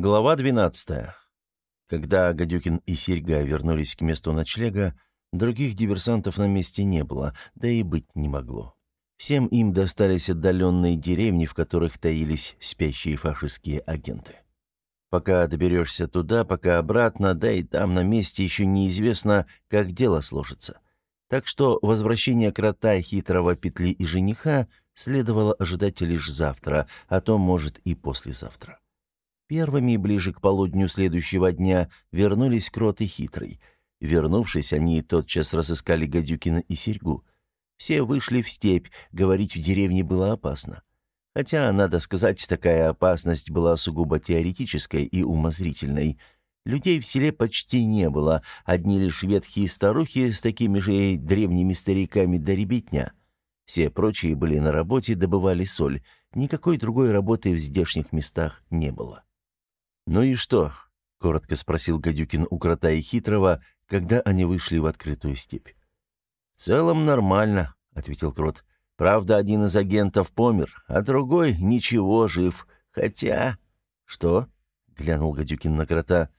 Глава 12. Когда Гадюкин и Серьга вернулись к месту ночлега, других диверсантов на месте не было, да и быть не могло. Всем им достались отдаленные деревни, в которых таились спящие фашистские агенты. Пока доберешься туда, пока обратно, да и там на месте еще неизвестно, как дело сложится. Так что возвращение крота, хитрого петли и жениха следовало ожидать лишь завтра, а то, может, и послезавтра. Первыми, ближе к полудню следующего дня, вернулись Крот и Хитрый. Вернувшись, они тотчас разыскали Гадюкина и Серьгу. Все вышли в степь, говорить в деревне было опасно. Хотя, надо сказать, такая опасность была сугубо теоретической и умозрительной. Людей в селе почти не было, одни лишь ветхие старухи с такими же древними стариками до ребятня. Все прочие были на работе, добывали соль. Никакой другой работы в здешних местах не было. «Ну и что?» — коротко спросил Гадюкин у крота и хитрого, когда они вышли в открытую степь. «В целом нормально», — ответил крот. «Правда, один из агентов помер, а другой ничего, жив. Хотя...» «Что?» — глянул Гадюкин на крота.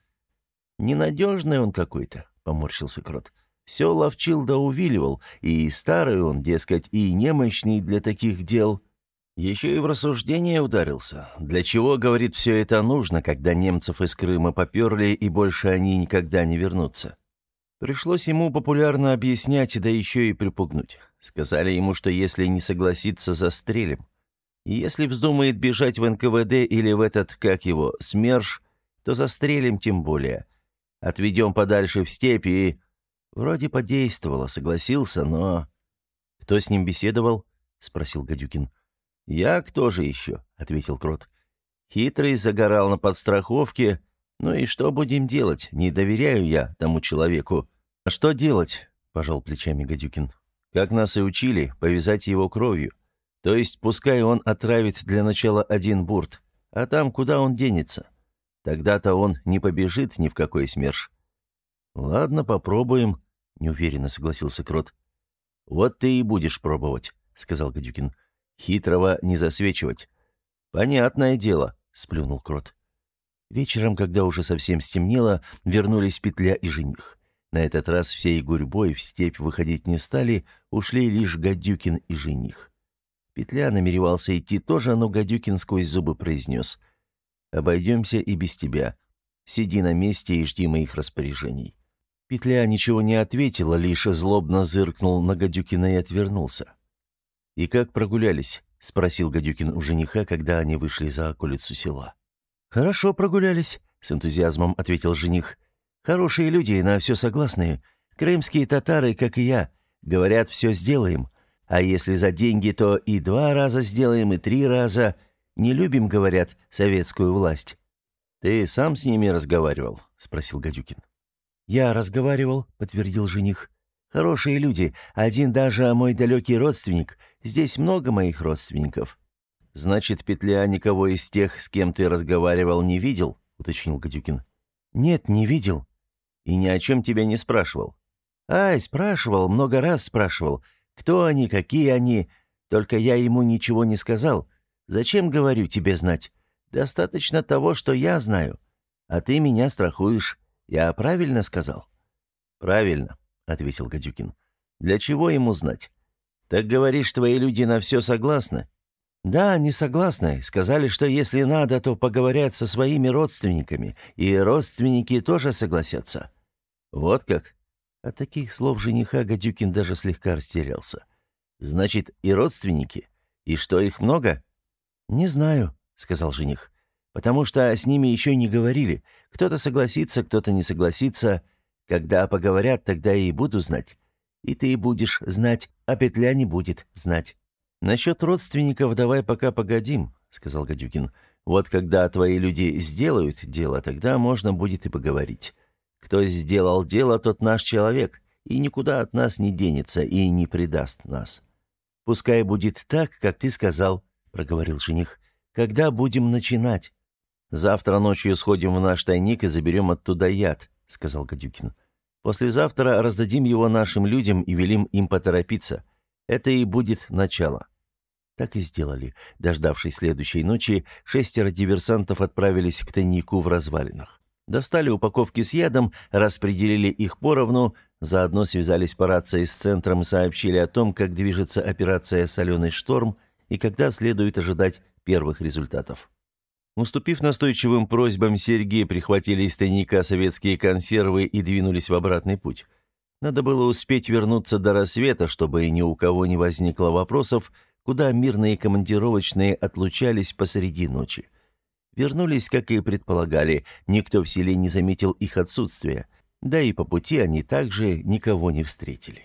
«Ненадежный он какой-то», — поморщился крот. «Все ловчил да увиливал, и старый он, дескать, и немощный для таких дел». Еще и в рассуждение ударился. Для чего, говорит, все это нужно, когда немцев из Крыма поперли, и больше они никогда не вернутся? Пришлось ему популярно объяснять, да еще и припугнуть. Сказали ему, что если не согласится, застрелим. И если вздумает бежать в НКВД или в этот, как его, СМЕРШ, то застрелим тем более. Отведем подальше в степи и... Вроде подействовало, согласился, но... «Кто с ним беседовал?» — спросил Гадюкин. «Я кто же еще?» — ответил Крот. «Хитрый загорал на подстраховке. Ну и что будем делать? Не доверяю я тому человеку». «А что делать?» — пожал плечами Гадюкин. «Как нас и учили, повязать его кровью. То есть пускай он отравит для начала один бурт, а там куда он денется? Тогда-то он не побежит ни в какой СМЕРШ». «Ладно, попробуем», — неуверенно согласился Крот. «Вот ты и будешь пробовать», — сказал Гадюкин. Хитрого не засвечивать. Понятное дело, сплюнул Крот. Вечером, когда уже совсем стемнело, вернулись Петля и жених. На этот раз всей гурьбой в степь выходить не стали, ушли лишь Гадюкин и жених. Петля намеревался идти тоже, но Гадюкин сквозь зубы произнес. «Обойдемся и без тебя. Сиди на месте и жди моих распоряжений». Петля ничего не ответила, лишь злобно зыркнул на Гадюкина и отвернулся. «И как прогулялись?» — спросил Гадюкин у жениха, когда они вышли за околицу села. «Хорошо прогулялись», — с энтузиазмом ответил жених. «Хорошие люди, на все согласные. Крымские татары, как и я, говорят, все сделаем. А если за деньги, то и два раза сделаем, и три раза. Не любим, говорят, советскую власть». «Ты сам с ними разговаривал?» — спросил Гадюкин. «Я разговаривал», — подтвердил жених. Хорошие люди, один даже мой далекий родственник. Здесь много моих родственников». «Значит, Петля никого из тех, с кем ты разговаривал, не видел?» — уточнил Гадюкин. «Нет, не видел». «И ни о чем тебя не спрашивал?» «Ай, спрашивал, много раз спрашивал. Кто они, какие они. Только я ему ничего не сказал. Зачем, говорю, тебе знать? Достаточно того, что я знаю. А ты меня страхуешь. Я правильно сказал?» «Правильно ответил Гадюкин. «Для чего ему знать? Так говоришь, твои люди на все согласны?» «Да, не согласны. Сказали, что если надо, то поговорят со своими родственниками, и родственники тоже согласятся». «Вот как?» От таких слов жениха Гадюкин даже слегка растерялся. «Значит, и родственники? И что, их много?» «Не знаю», — сказал жених, «потому что с ними еще не говорили. Кто-то согласится, кто-то не согласится. Когда поговорят, тогда и буду знать. И ты будешь знать, а петля не будет знать. Насчет родственников давай пока погодим, сказал Гадюкин. Вот когда твои люди сделают дело, тогда можно будет и поговорить. Кто сделал дело, тот наш человек, и никуда от нас не денется и не предаст нас. Пускай будет так, как ты сказал, проговорил жених. Когда будем начинать? Завтра ночью сходим в наш тайник и заберем оттуда яд, — сказал Гадюкин. «Послезавтра раздадим его нашим людям и велим им поторопиться. Это и будет начало». Так и сделали. Дождавшись следующей ночи, шестеро диверсантов отправились к тайнику в развалинах. Достали упаковки с ядом, распределили их поровну, заодно связались по рации с центром и сообщили о том, как движется операция «Соленый шторм» и когда следует ожидать первых результатов. Уступив настойчивым просьбам, Сергей прихватили из тайника советские консервы и двинулись в обратный путь. Надо было успеть вернуться до рассвета, чтобы ни у кого не возникло вопросов, куда мирные командировочные отлучались посреди ночи. Вернулись, как и предполагали, никто в селе не заметил их отсутствия, да и по пути они также никого не встретили.